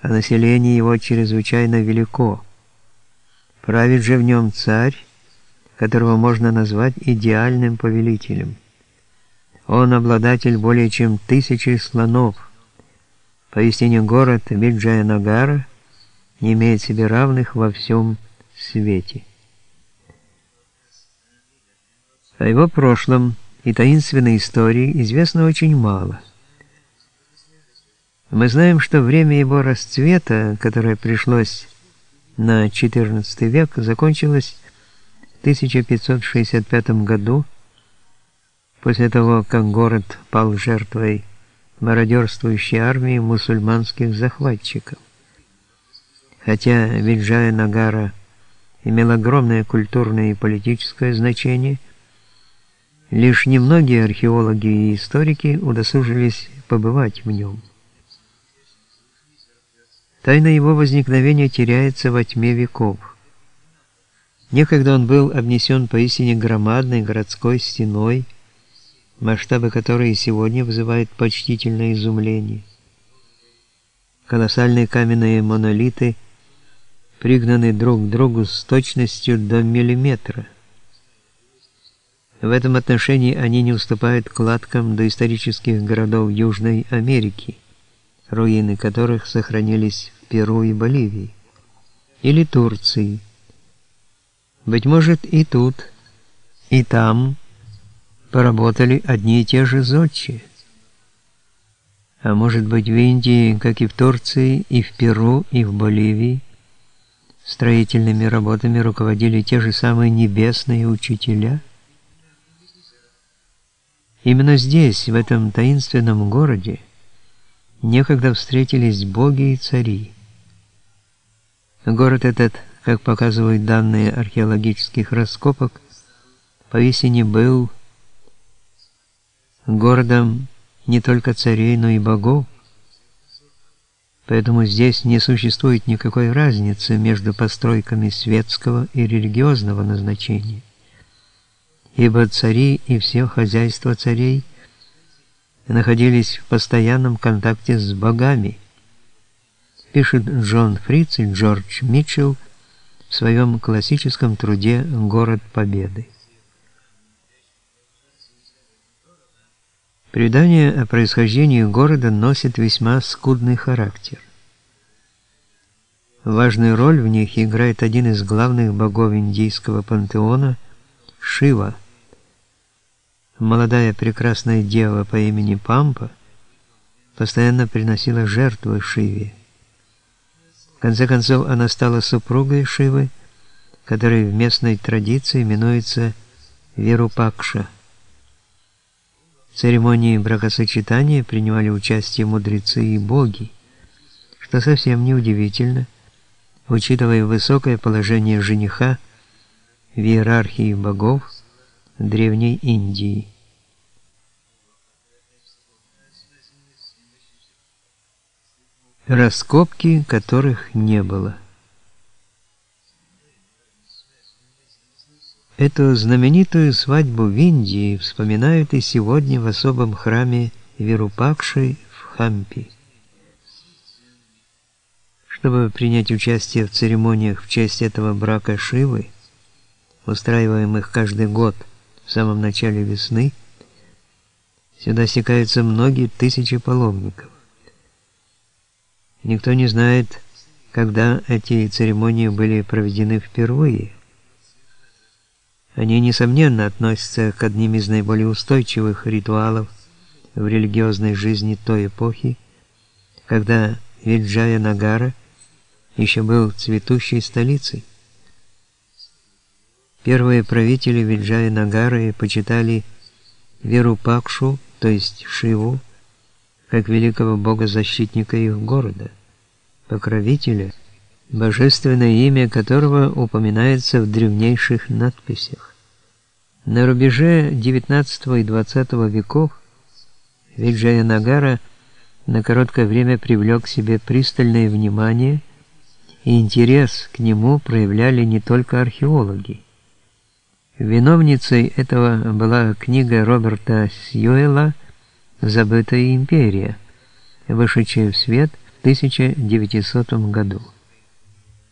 а население его чрезвычайно велико. Правит же в нем царь, которого можно назвать идеальным повелителем. Он обладатель более чем тысячи слонов. Поистине город Виджая-Нагара не имеет себе равных во всем свете. О его прошлом и таинственной истории известно очень мало. Мы знаем, что время его расцвета, которое пришлось на XIV век, закончилось в 1565 году, после того, как город пал жертвой мародерствующей армии мусульманских захватчиков. Хотя Виджая Нагара имел огромное культурное и политическое значение, лишь немногие археологи и историки удосужились побывать в нем. Тайна его возникновения теряется во тьме веков. Некогда он был обнесен поистине громадной городской стеной, масштабы которой сегодня вызывают почтительное изумление. Колоссальные каменные монолиты пригнаны друг к другу с точностью до миллиметра. В этом отношении они не уступают кладкам доисторических городов Южной Америки, руины которых сохранились Перу и Боливии, или Турции. Быть может и тут, и там – поработали одни и те же зодчие. А может быть в Индии, как и в Турции, и в Перу, и в Боливии, строительными работами руководили те же самые небесные учителя? Именно здесь, в этом таинственном городе, некогда встретились боги и цари. Город этот, как показывают данные археологических раскопок, поистине был городом не только царей, но и богов. Поэтому здесь не существует никакой разницы между постройками светского и религиозного назначения. Ибо цари и все хозяйство царей находились в постоянном контакте с богами. Пишет Джон Фриц и Джордж Митчелл в своем классическом труде «Город Победы». Предания о происхождении города носят весьма скудный характер. Важную роль в них играет один из главных богов индийского пантеона – Шива. Молодая прекрасная дева по имени Пампа постоянно приносила жертвы Шиве. В конце концов, она стала супругой Шивы, который в местной традиции именуется Верупакша – церемонии бракосочетания принимали участие мудрецы и боги, что совсем не удивительно, учитывая высокое положение жениха в иерархии богов Древней Индии. Раскопки, которых не было. Эту знаменитую свадьбу в Индии вспоминают и сегодня в особом храме Вирупакши в Хампи. Чтобы принять участие в церемониях в честь этого брака Шивы, устраиваемых каждый год в самом начале весны, сюда стекаются многие тысячи паломников. Никто не знает, когда эти церемонии были проведены впервые – они, несомненно, относятся к одним из наиболее устойчивых ритуалов в религиозной жизни той эпохи, когда Виджая Нагара еще был цветущей столицей. Первые правители Виджая Нагары почитали Верупакшу, то есть Шиву, как великого бога-защитника их города, покровителя, божественное имя которого упоминается в древнейших надписях. На рубеже XIX и XX веков Виджаянагара на короткое время привлек к себе пристальное внимание, и интерес к нему проявляли не только археологи. Виновницей этого была книга Роберта Сьюэла «Забытая империя», вышедшая в свет 1900 году.